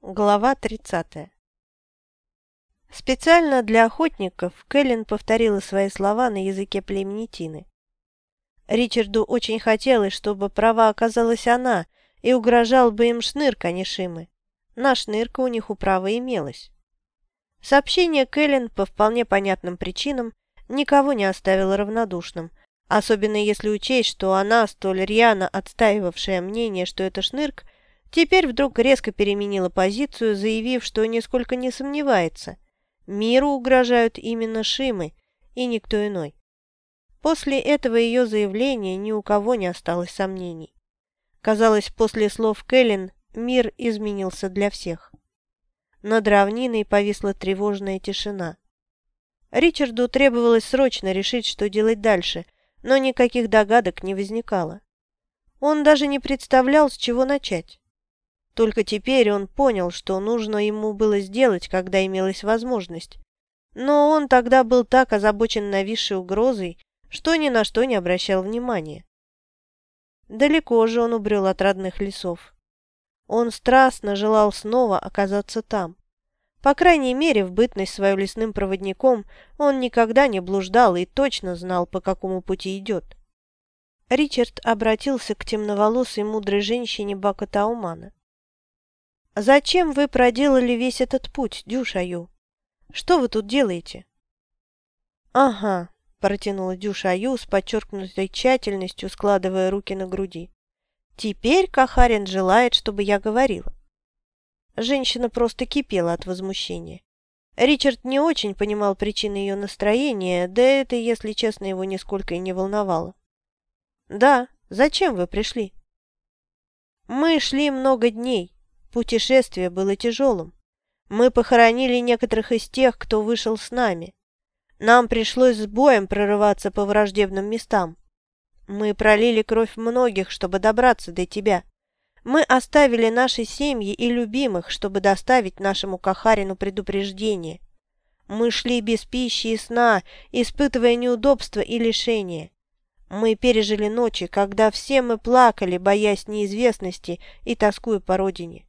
Глава 30. Специально для охотников Кэлен повторила свои слова на языке племени Тины. Ричарду очень хотелось, чтобы права оказалась она, и угрожал бы им шнырк, а не Шимы. На шнырка у них управа имелась. Сообщение Кэлен по вполне понятным причинам никого не оставило равнодушным, особенно если учесть, что она, столь рьяно отстаивавшая мнение, что это шнырк, теперь вдруг резко переменила позицию, заявив, что нисколько не сомневается. Миру угрожают именно Шимы и никто иной. После этого ее заявления ни у кого не осталось сомнений. Казалось, после слов Кэлен мир изменился для всех. Над равниной повисла тревожная тишина. Ричарду требовалось срочно решить, что делать дальше, но никаких догадок не возникало. Он даже не представлял, с чего начать. Только теперь он понял, что нужно ему было сделать, когда имелась возможность. Но он тогда был так озабочен нависшей угрозой, что ни на что не обращал внимания. Далеко же он убрел от родных лесов. Он страстно желал снова оказаться там. По крайней мере, в бытность свою лесным проводником он никогда не блуждал и точно знал, по какому пути идет. Ричард обратился к темноволосой мудрой женщине Бака Таумана. «Зачем вы проделали весь этот путь, Дюшаю? Что вы тут делаете?» «Ага», – протянула Дюшаю с подчеркнутой тщательностью, складывая руки на груди. «Теперь Кахарин желает, чтобы я говорила. Женщина просто кипела от возмущения. Ричард не очень понимал причины ее настроения, да это, если честно, его нисколько и не волновало. «Да, зачем вы пришли?» «Мы шли много дней. Путешествие было тяжелым. Мы похоронили некоторых из тех, кто вышел с нами. Нам пришлось с боем прорываться по враждебным местам. Мы пролили кровь многих, чтобы добраться до тебя. Мы оставили наши семьи и любимых, чтобы доставить нашему Кахарину предупреждение. Мы шли без пищи и сна, испытывая неудобства и лишения. Мы пережили ночи, когда все мы плакали, боясь неизвестности и тоскуя по родине.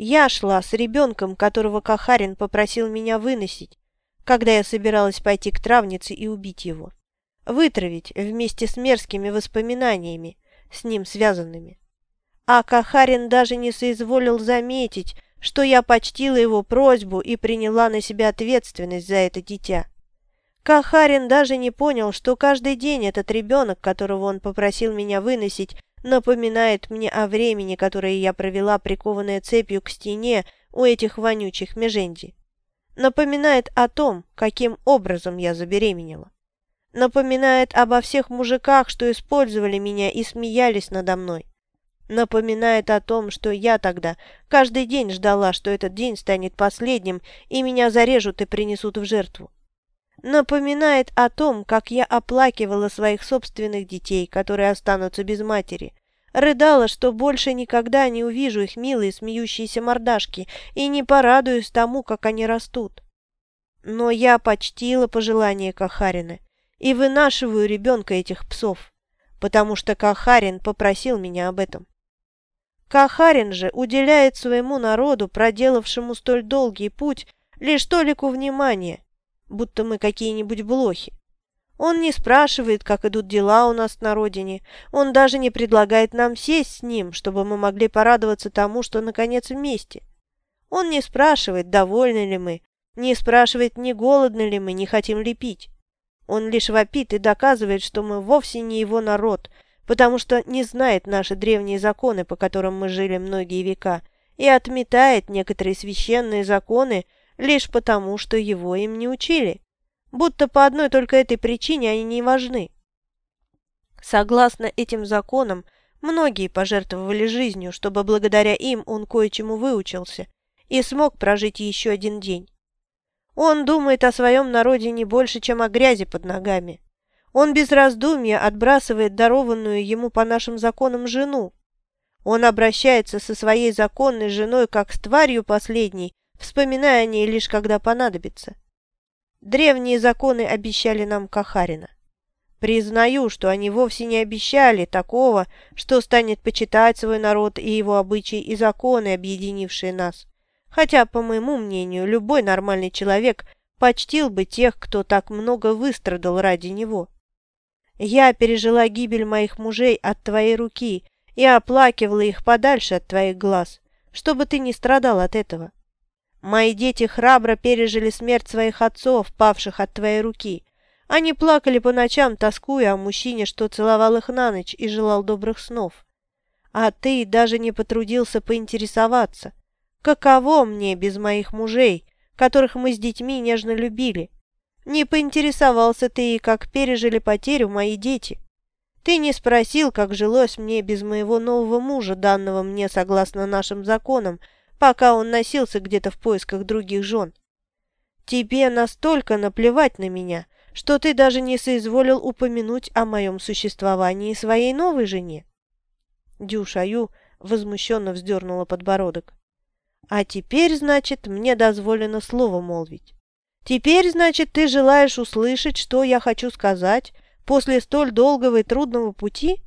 Я шла с ребенком, которого Кахарин попросил меня выносить, когда я собиралась пойти к травнице и убить его. Вытравить вместе с мерзкими воспоминаниями, с ним связанными. А Кахарин даже не соизволил заметить, что я почтила его просьбу и приняла на себя ответственность за это дитя. Кахарин даже не понял, что каждый день этот ребенок, которого он попросил меня выносить, напоминает мне о времени, которое я провела прикованная цепью к стене у этих вонючих меженди. Напоминает о том, каким образом я забеременела. Напоминает обо всех мужиках, что использовали меня и смеялись надо мной. Напоминает о том, что я тогда каждый день ждала, что этот день станет последним, и меня зарежут и принесут в жертву. Напоминает о том, как я оплакивала своих собственных детей, которые останутся без матери. Рыдала, что больше никогда не увижу их милые смеющиеся мордашки и не порадуюсь тому, как они растут. Но я почтила пожелание Кахарина и вынашиваю ребенка этих псов, потому что Кахарин попросил меня об этом. Кахарин же уделяет своему народу, проделавшему столь долгий путь, лишь толику внимания, будто мы какие-нибудь блохи. Он не спрашивает, как идут дела у нас на родине, он даже не предлагает нам сесть с ним, чтобы мы могли порадоваться тому, что наконец вместе. Он не спрашивает, довольны ли мы, не спрашивает, не голодны ли мы, не хотим ли пить. Он лишь вопит и доказывает, что мы вовсе не его народ – потому что не знает наши древние законы, по которым мы жили многие века, и отметает некоторые священные законы лишь потому, что его им не учили, будто по одной только этой причине они не важны. Согласно этим законам, многие пожертвовали жизнью, чтобы благодаря им он кое-чему выучился и смог прожить еще один день. Он думает о своем народе не больше, чем о грязи под ногами. Он без раздумья отбрасывает дарованную ему по нашим законам жену. Он обращается со своей законной женой как с тварью последней, вспоминая о ней лишь когда понадобится. Древние законы обещали нам Кахарина. Признаю, что они вовсе не обещали такого, что станет почитать свой народ и его обычаи и законы, объединившие нас. хотя, по моему мнению, любой нормальный человек почтил бы тех, кто так много выстрадал ради него. Я пережила гибель моих мужей от твоей руки и оплакивала их подальше от твоих глаз, чтобы ты не страдал от этого. Мои дети храбро пережили смерть своих отцов, павших от твоей руки. Они плакали по ночам, тоскуя о мужчине, что целовал их на ночь и желал добрых снов. А ты даже не потрудился поинтересоваться, каково мне без моих мужей, которых мы с детьми нежно любили. Не поинтересовался ты и как пережили потерю мои дети. Ты не спросил, как жилось мне без моего нового мужа, данного мне согласно нашим законам, пока он носился где-то в поисках других жен. Тебе настолько наплевать на меня, что ты даже не соизволил упомянуть о моем существовании своей новой жене. Дюшаю возмущенно вздернула подбородок. А теперь, значит, мне дозволено слово молвить. Теперь, значит, ты желаешь услышать, что я хочу сказать после столь долгого и трудного пути?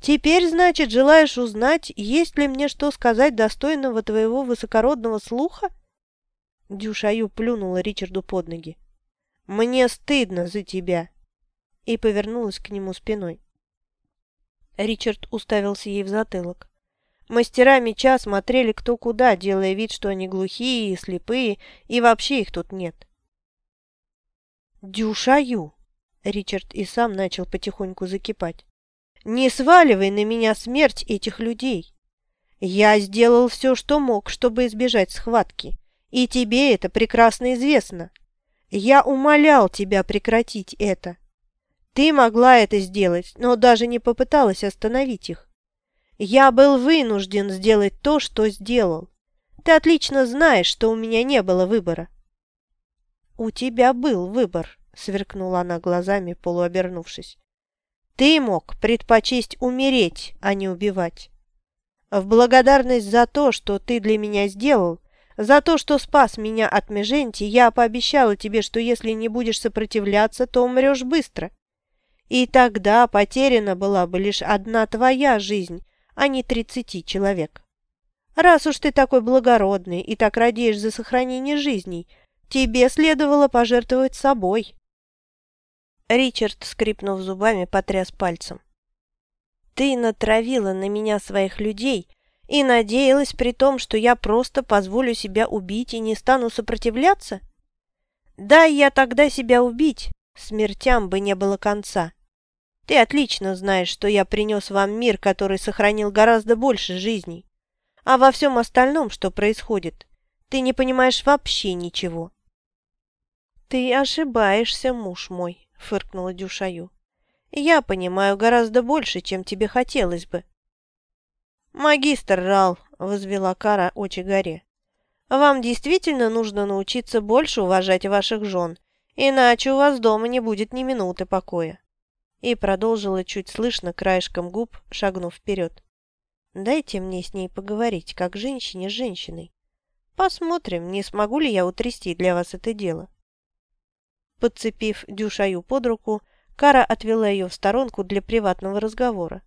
Теперь, значит, желаешь узнать, есть ли мне что сказать достойного твоего высокородного слуха?» Дюшаю плюнула Ричарду под ноги. «Мне стыдно за тебя!» И повернулась к нему спиной. Ричард уставился ей в затылок. Мастера меча смотрели кто куда, делая вид, что они глухие и слепые, и вообще их тут нет. «Дюшаю!» Ричард и сам начал потихоньку закипать. Не сваливай на меня смерть этих людей. Я сделал все, что мог, чтобы избежать схватки, и тебе это прекрасно известно. Я умолял тебя прекратить это. Ты могла это сделать, но даже не попыталась остановить их. Я был вынужден сделать то, что сделал. Ты отлично знаешь, что у меня не было выбора. У тебя был выбор, сверкнула она глазами, полуобернувшись. Ты мог предпочесть умереть, а не убивать. В благодарность за то, что ты для меня сделал, за то, что спас меня от Меженти, я пообещала тебе, что если не будешь сопротивляться, то умрешь быстро. И тогда потеряна была бы лишь одна твоя жизнь, а не тридцати человек. Раз уж ты такой благородный и так радеешь за сохранение жизней, тебе следовало пожертвовать собой. Ричард, скрипнув зубами, потряс пальцем. «Ты натравила на меня своих людей и надеялась при том, что я просто позволю себя убить и не стану сопротивляться? Да, я тогда себя убить, смертям бы не было конца. Ты отлично знаешь, что я принес вам мир, который сохранил гораздо больше жизней. А во всем остальном, что происходит, ты не понимаешь вообще ничего». «Ты ошибаешься, муж мой», — фыркнула Дюшаю. «Я понимаю гораздо больше, чем тебе хотелось бы». «Магистр Рал», — возвела Кара очи горе, — «вам действительно нужно научиться больше уважать ваших жен, иначе у вас дома не будет ни минуты покоя». И продолжила чуть слышно краешком губ, шагнув вперед. «Дайте мне с ней поговорить, как женщине с женщиной. Посмотрим, не смогу ли я утрясти для вас это дело». Подцепив Дюшаю под руку, Кара отвела ее в сторонку для приватного разговора.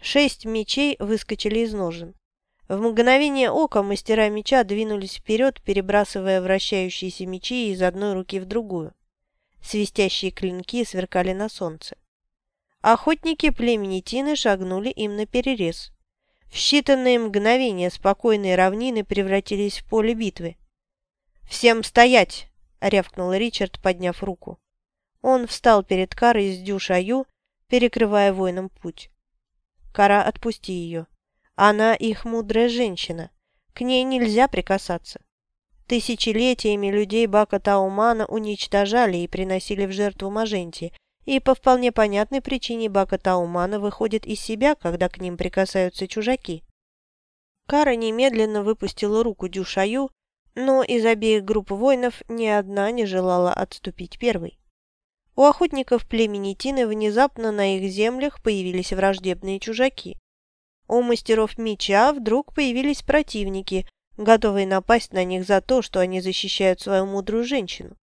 Шесть мечей выскочили из ножен. В мгновение ока мастера меча двинулись вперед, перебрасывая вращающиеся мечи из одной руки в другую. Свистящие клинки сверкали на солнце. Охотники племени Тины шагнули им на перерез. В считанные мгновения спокойные равнины превратились в поле битвы. «Всем стоять!» — рявкнул Ричард, подняв руку. Он встал перед Карой с Дюшаю, перекрывая воинам путь. «Кара, отпусти ее. Она их мудрая женщина. К ней нельзя прикасаться. Тысячелетиями людей Бака Таумана уничтожали и приносили в жертву Маженти, и по вполне понятной причине Бака Таумана выходит из себя, когда к ним прикасаются чужаки». Кара немедленно выпустила руку Дюшаю, но из обеих групп воинов ни одна не желала отступить первой. У охотников племени Тины внезапно на их землях появились враждебные чужаки. У мастеров меча вдруг появились противники, готовые напасть на них за то, что они защищают свою мудрую женщину.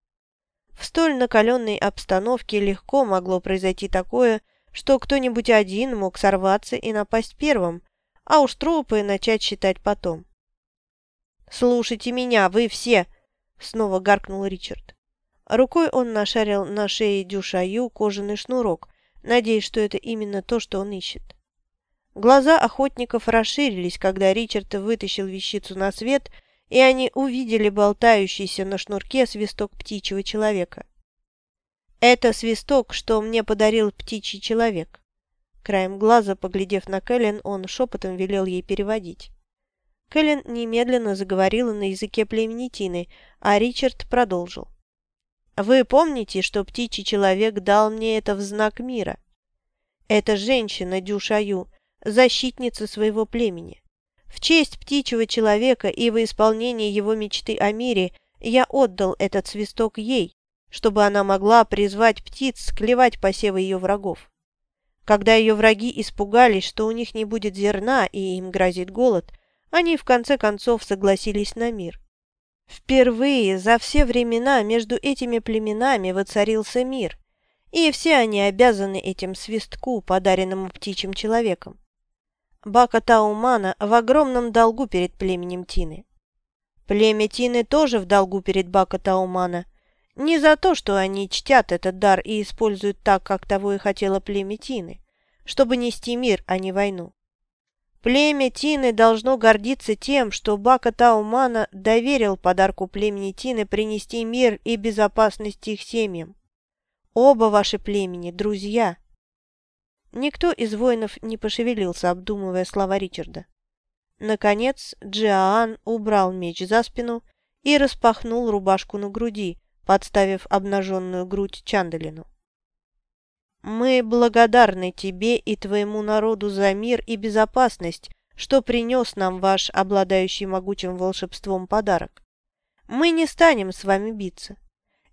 В столь накаленной обстановке легко могло произойти такое, что кто-нибудь один мог сорваться и напасть первым, а уж трупы начать считать потом. «Слушайте меня, вы все!» — снова гаркнул Ричард. Рукой он нашарил на шее Дюшаю кожаный шнурок, надеясь, что это именно то, что он ищет. Глаза охотников расширились, когда Ричард вытащил вещицу на свет, и они увидели болтающийся на шнурке свисток птичьего человека. «Это свисток, что мне подарил птичий человек». Краем глаза, поглядев на Кэлен, он шепотом велел ей переводить. Кэлен немедленно заговорила на языке племени Тины, а Ричард продолжил. «Вы помните, что птичий человек дал мне это в знак мира? Это женщина Дюшаю, защитница своего племени. В честь птичьего человека и во исполнение его мечты о мире я отдал этот свисток ей, чтобы она могла призвать птиц клевать посевы ее врагов. Когда ее враги испугались, что у них не будет зерна и им грозит голод, они в конце концов согласились на мир. Впервые за все времена между этими племенами воцарился мир, и все они обязаны этим свистку, подаренному птичьим человеком. Бака Таумана в огромном долгу перед племенем Тины. Племя Тины тоже в долгу перед Бака Таумана. Не за то, что они чтят этот дар и используют так, как того и хотело племя Тины, чтобы нести мир, а не войну. Племя Тины должно гордиться тем, что Бака Таумана доверил подарку племени Тины принести мир и безопасность их семьям. Оба ваши племени – друзья. Никто из воинов не пошевелился, обдумывая слова Ричарда. Наконец Джиаан убрал меч за спину и распахнул рубашку на груди, подставив обнаженную грудь Чандалину. «Мы благодарны тебе и твоему народу за мир и безопасность, что принес нам ваш, обладающий могучим волшебством, подарок. Мы не станем с вами биться.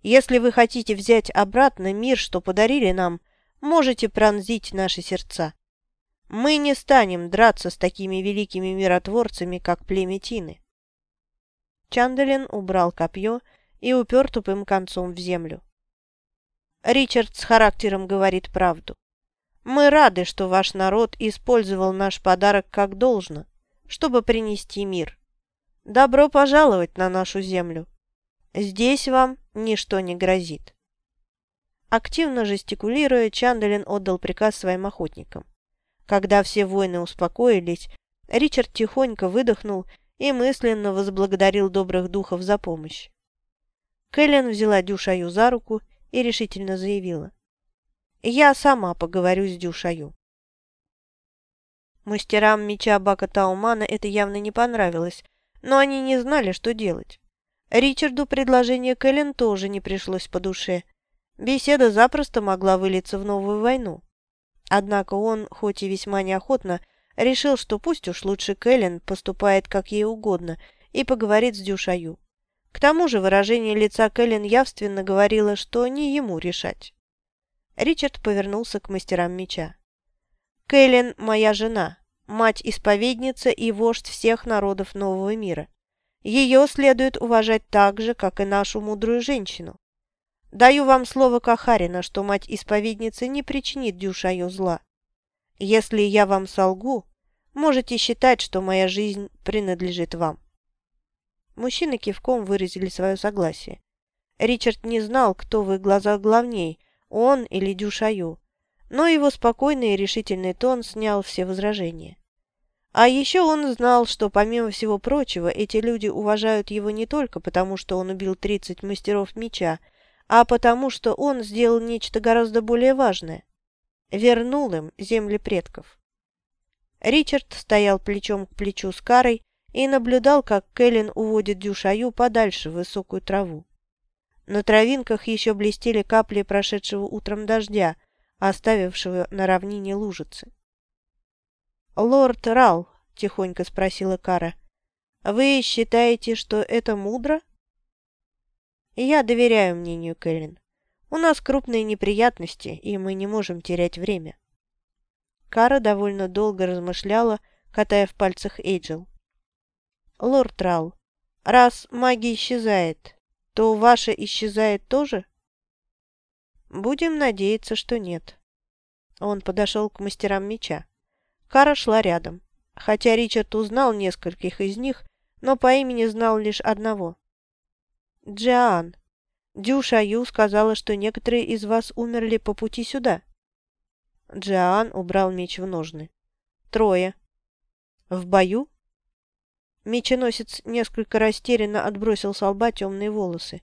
Если вы хотите взять обратно мир, что подарили нам – можете пронзить наши сердца. Мы не станем драться с такими великими миротворцами, как племя Тины. Чандалин убрал копье и упер тупым концом в землю. Ричард с характером говорит правду. Мы рады, что ваш народ использовал наш подарок как должно, чтобы принести мир. Добро пожаловать на нашу землю. Здесь вам ничто не грозит. Активно жестикулируя, Чандалин отдал приказ своим охотникам. Когда все воины успокоились, Ричард тихонько выдохнул и мысленно возблагодарил добрых духов за помощь. Кэлен взяла Дюшаю за руку и решительно заявила. «Я сама поговорю с Дюшаю». Мастерам меча Бака Таумана это явно не понравилось, но они не знали, что делать. Ричарду предложение Кэлен тоже не пришлось по душе, Беседа запросто могла вылиться в новую войну. Однако он, хоть и весьма неохотно, решил, что пусть уж лучше Кэлен поступает как ей угодно и поговорит с Дюшаю. К тому же выражение лица Кэлен явственно говорило, что не ему решать. Ричард повернулся к мастерам меча. «Кэлен – моя жена, мать-исповедница и вождь всех народов нового мира. Ее следует уважать так же, как и нашу мудрую женщину. Даю вам слово Кахарина, что мать-исповедница не причинит Дюшаю зла. Если я вам солгу, можете считать, что моя жизнь принадлежит вам». Мужчины кивком выразили свое согласие. Ричард не знал, кто в их глазах главней, он или Дюшаю, но его спокойный и решительный тон снял все возражения. А еще он знал, что, помимо всего прочего, эти люди уважают его не только потому, что он убил 30 мастеров меча, а потому что он сделал нечто гораздо более важное. Вернул им земли предков. Ричард стоял плечом к плечу с Карой и наблюдал, как Кэлен уводит Дюшаю подальше в высокую траву. На травинках еще блестели капли прошедшего утром дождя, оставившего на равнине лужицы. «Лорд Рал», — тихонько спросила Кара, — «вы считаете, что это мудро?» Я доверяю мнению Кэлен. У нас крупные неприятности, и мы не можем терять время. Кара довольно долго размышляла, катая в пальцах Эйджел. «Лорд Рал, раз магия исчезает, то ваша исчезает тоже?» «Будем надеяться, что нет». Он подошел к мастерам меча. Кара шла рядом. Хотя Ричард узнал нескольких из них, но по имени знал лишь одного. Джиан. Дю Шаю сказала, что некоторые из вас умерли по пути сюда. Джиан убрал меч в ножны. Трое. В бою? Меченосец несколько растерянно отбросил с лба темные волосы.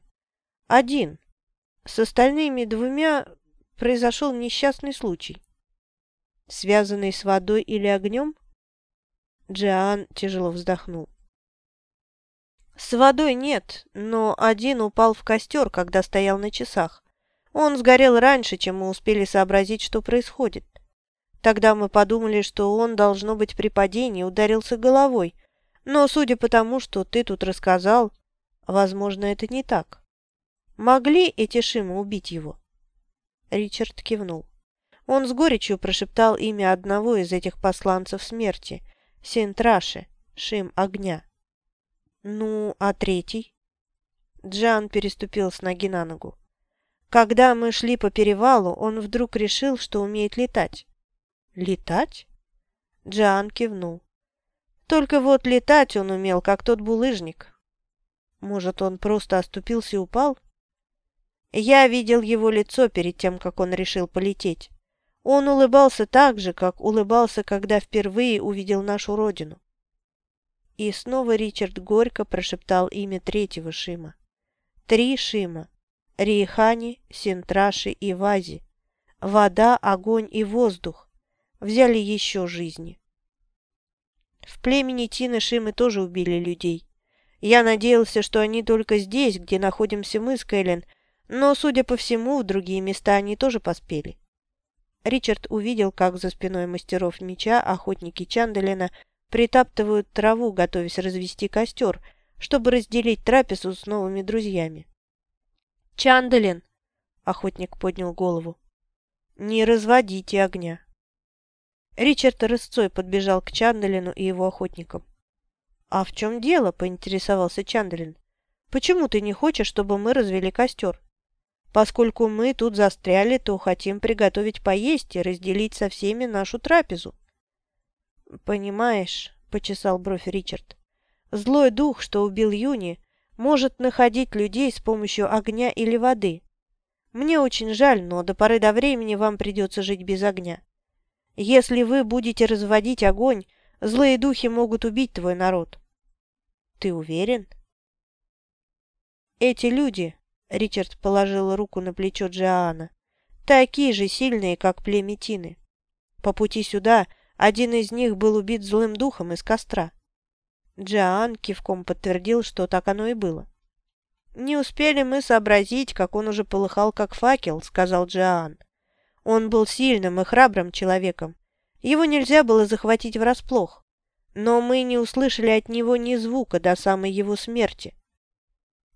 Один. С остальными двумя произошел несчастный случай. Связанный с водой или огнем? Джиан тяжело вздохнул. С водой нет, но один упал в костер, когда стоял на часах. Он сгорел раньше, чем мы успели сообразить, что происходит. Тогда мы подумали, что он, должно быть, при падении ударился головой. Но, судя по тому, что ты тут рассказал, возможно, это не так. Могли эти Шимы убить его?» Ричард кивнул. Он с горечью прошептал имя одного из этих посланцев смерти – Синтраши, Шим Огня. «Ну, а третий?» Джан переступил с ноги на ногу. Когда мы шли по перевалу, он вдруг решил, что умеет летать. «Летать?» Джан кивнул. «Только вот летать он умел, как тот булыжник. Может, он просто оступился и упал?» Я видел его лицо перед тем, как он решил полететь. Он улыбался так же, как улыбался, когда впервые увидел нашу родину. И снова Ричард горько прошептал имя третьего Шима. Три Шима – Риехани, Синтраши и Вази. Вода, огонь и воздух взяли еще жизни. В племени Тины Шимы тоже убили людей. Я надеялся, что они только здесь, где находимся мы с Кэлен, но, судя по всему, в другие места они тоже поспели. Ричард увидел, как за спиной мастеров меча охотники Чандалина притаптывают траву, готовясь развести костер, чтобы разделить трапезу с новыми друзьями. «Чандалин!» — охотник поднял голову. «Не разводите огня!» Ричард рысцой подбежал к Чандалину и его охотникам. «А в чем дело?» — поинтересовался Чандалин. «Почему ты не хочешь, чтобы мы развели костер? Поскольку мы тут застряли, то хотим приготовить поесть и разделить со всеми нашу трапезу». «Понимаешь», — почесал бровь Ричард, — «злой дух, что убил Юни, может находить людей с помощью огня или воды. Мне очень жаль, но до поры до времени вам придется жить без огня. Если вы будете разводить огонь, злые духи могут убить твой народ». «Ты уверен?» «Эти люди», — Ричард положил руку на плечо Джоанна, — «такие же сильные, как племя Тины. По пути сюда один из них был убит злым духом из костра. Джоан кивком подтвердил, что так оно и было. «Не успели мы сообразить, как он уже полыхал, как факел», — сказал Джоан. «Он был сильным и храбрым человеком. Его нельзя было захватить врасплох. Но мы не услышали от него ни звука до самой его смерти».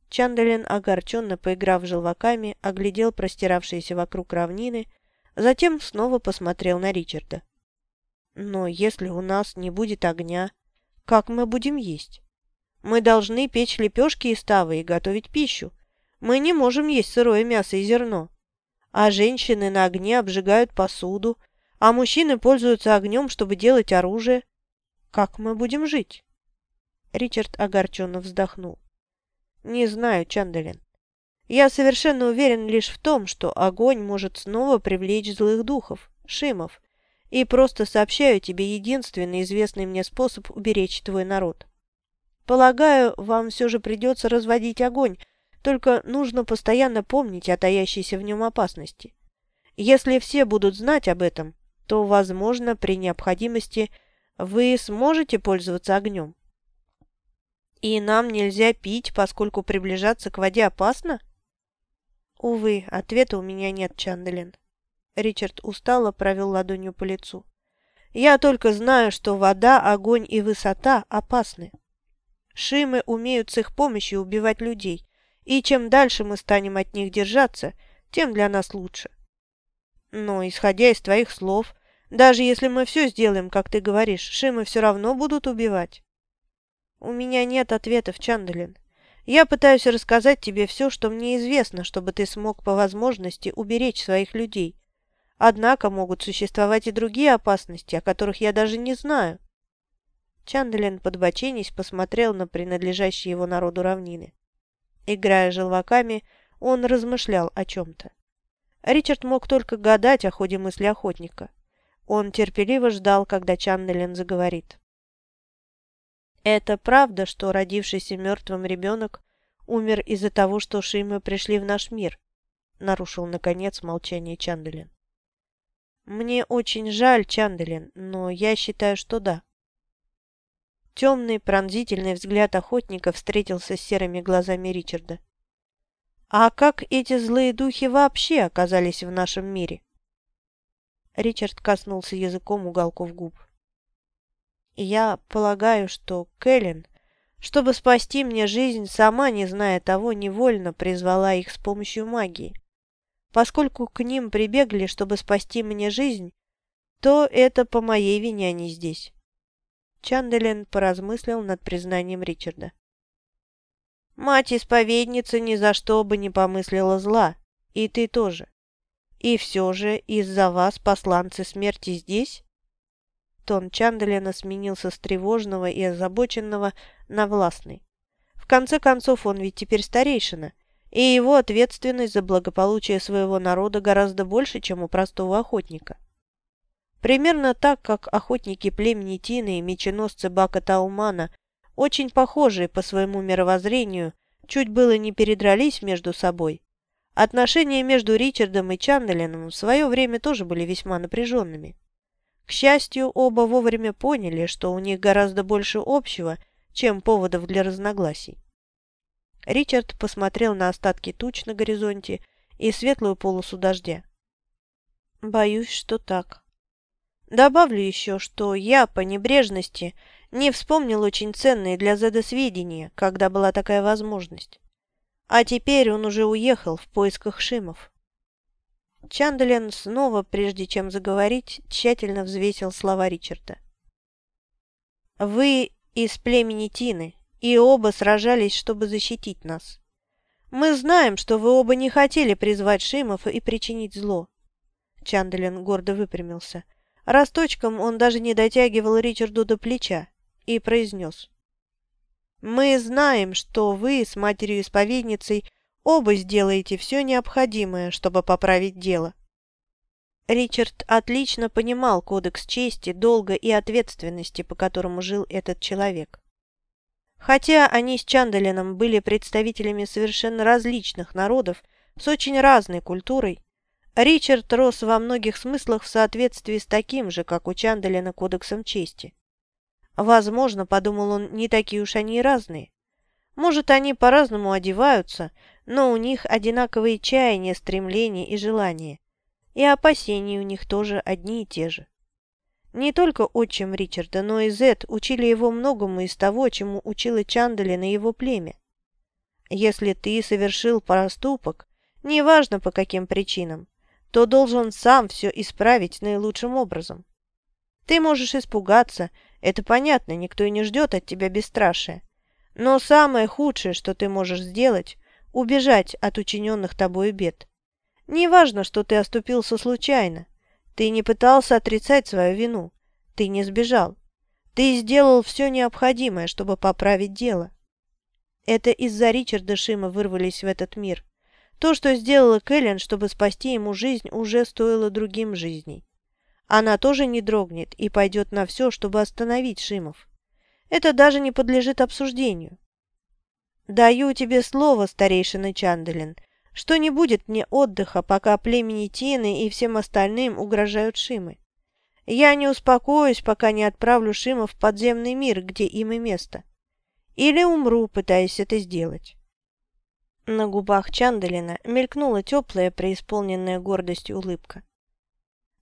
Чандалин, огорченно поиграв желваками, оглядел простиравшиеся вокруг равнины, затем снова посмотрел на Ричарда. Но если у нас не будет огня, как мы будем есть? Мы должны печь лепешки из тавы и готовить пищу. Мы не можем есть сырое мясо и зерно. А женщины на огне обжигают посуду, а мужчины пользуются огнем, чтобы делать оружие. Как мы будем жить?» Ричард огорченно вздохнул. «Не знаю, Чандалин. Я совершенно уверен лишь в том, что огонь может снова привлечь злых духов, шимов, и просто сообщаю тебе единственный известный мне способ уберечь твой народ. Полагаю, вам все же придется разводить огонь, только нужно постоянно помнить о таящейся в нем опасности. Если все будут знать об этом, то, возможно, при необходимости вы сможете пользоваться огнем. И нам нельзя пить, поскольку приближаться к воде опасно? Увы, ответа у меня нет, Чандалин. Ричард устало провел ладонью по лицу. «Я только знаю, что вода, огонь и высота опасны. Шимы умеют с их помощью убивать людей, и чем дальше мы станем от них держаться, тем для нас лучше. Но, исходя из твоих слов, даже если мы все сделаем, как ты говоришь, Шимы все равно будут убивать». «У меня нет ответов, Чандалин. Я пытаюсь рассказать тебе все, что мне известно, чтобы ты смог по возможности уберечь своих людей» Однако могут существовать и другие опасности, о которых я даже не знаю. Чанделин, подбоченись, посмотрел на принадлежащие его народу равнины. Играя желваками, он размышлял о чем-то. Ричард мог только гадать о ходе мысли охотника. Он терпеливо ждал, когда Чанделин заговорит. «Это правда, что родившийся мертвым ребенок умер из-за того, что Шимы пришли в наш мир?» нарушил, наконец, молчание Чанделин. «Мне очень жаль, Чанделин, но я считаю, что да». Темный пронзительный взгляд охотника встретился с серыми глазами Ричарда. «А как эти злые духи вообще оказались в нашем мире?» Ричард коснулся языком уголков губ. «Я полагаю, что Кэлен, чтобы спасти мне жизнь, сама, не зная того, невольно призвала их с помощью магии. Поскольку к ним прибегли, чтобы спасти мне жизнь, то это по моей вине они здесь. Чанделин поразмыслил над признанием Ричарда. «Мать-исповедница ни за что бы не помыслила зла, и ты тоже. И все же из-за вас посланцы смерти здесь?» Тон Чанделина сменился с тревожного и озабоченного на властный. В конце концов, он ведь теперь старейшина, и его ответственность за благополучие своего народа гораздо больше, чем у простого охотника. Примерно так, как охотники племени Тины и меченосцы Бака Таумана, очень похожие по своему мировоззрению, чуть было не передрались между собой. Отношения между Ричардом и Чанделином в свое время тоже были весьма напряженными. К счастью, оба вовремя поняли, что у них гораздо больше общего, чем поводов для разногласий. Ричард посмотрел на остатки туч на горизонте и светлую полосу дождя. «Боюсь, что так. Добавлю еще, что я, по небрежности, не вспомнил очень ценные для Зеда сведения, когда была такая возможность. А теперь он уже уехал в поисках Шимов». Чанделен снова, прежде чем заговорить, тщательно взвесил слова Ричарда. «Вы из племени Тины, и оба сражались, чтобы защитить нас. Мы знаем, что вы оба не хотели призвать Шимов и причинить зло. Чанделин гордо выпрямился. Росточком он даже не дотягивал Ричарду до плеча и произнес. «Мы знаем, что вы с матерью-исповедницей оба сделаете все необходимое, чтобы поправить дело». Ричард отлично понимал кодекс чести, долга и ответственности, по которому жил этот человек. Хотя они с Чандалином были представителями совершенно различных народов с очень разной культурой, Ричард рос во многих смыслах в соответствии с таким же, как у Чандалина, кодексом чести. Возможно, подумал он, не такие уж они и разные. Может, они по-разному одеваются, но у них одинаковые чаяния, стремления и желания. И опасения у них тоже одни и те же. Не только отчим Ричарда, но и Зет учили его многому из того, чему учила Чандалин и его племя. Если ты совершил проступок, неважно по каким причинам, то должен сам все исправить наилучшим образом. Ты можешь испугаться, это понятно, никто и не ждет от тебя бесстрашия. Но самое худшее, что ты можешь сделать – убежать от учиненных тобою бед. Неважно, что ты оступился случайно, ты не пытался отрицать свою вину. Ты не сбежал. Ты сделал все необходимое, чтобы поправить дело. Это из-за Ричарда Шима вырвались в этот мир. То, что сделала Кэлен, чтобы спасти ему жизнь, уже стоило другим жизней. Она тоже не дрогнет и пойдет на все, чтобы остановить Шимов. Это даже не подлежит обсуждению. Даю тебе слово, старейшина Чанделин, что не будет мне отдыха, пока племени Тины и всем остальным угрожают Шимы. Я не успокоюсь, пока не отправлю Шима в подземный мир, где им и место. Или умру, пытаясь это сделать. На губах Чандалина мелькнула теплая, преисполненная гордостью улыбка.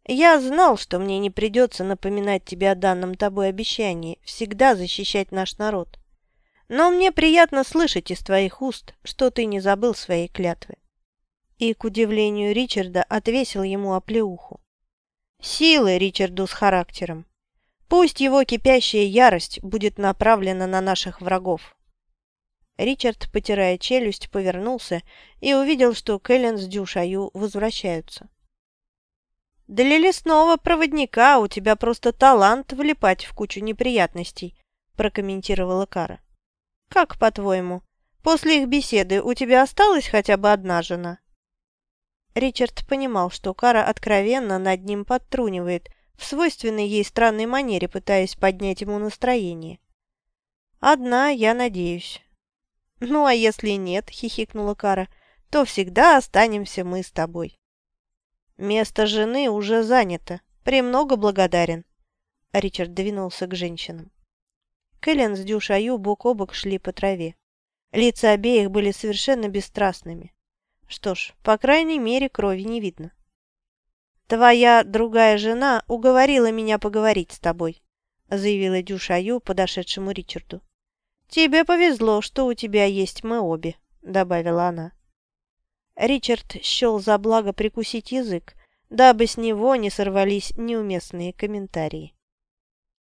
«Я знал, что мне не придется напоминать тебе о данном тобой обещании всегда защищать наш народ. Но мне приятно слышать из твоих уст, что ты не забыл своей клятвы и, к удивлению Ричарда, отвесил ему оплеуху. Силы Ричарду с характером. Пусть его кипящая ярость будет направлена на наших врагов. Ричард, потирая челюсть, повернулся и увидел, что Кэлен с Дюшаю возвращаются. «Для лесного проводника у тебя просто талант влипать в кучу неприятностей», – прокомментировала Кара. «Как, по-твоему, после их беседы у тебя осталась хотя бы одна жена?» Ричард понимал, что Кара откровенно над ним подтрунивает, в свойственной ей странной манере пытаясь поднять ему настроение. «Одна, я надеюсь». «Ну, а если нет», — хихикнула Кара, — «то всегда останемся мы с тобой». «Место жены уже занято. Премного благодарен». Ричард двинулся к женщинам. Кэлен с Дюшаю бок о бок шли по траве. Лица обеих были совершенно бесстрастными. Что ж, по крайней мере, крови не видно. «Твоя другая жена уговорила меня поговорить с тобой», заявила Дюшаю подошедшему Ричарду. «Тебе повезло, что у тебя есть мы обе», добавила она. Ричард счел за благо прикусить язык, дабы с него не сорвались неуместные комментарии.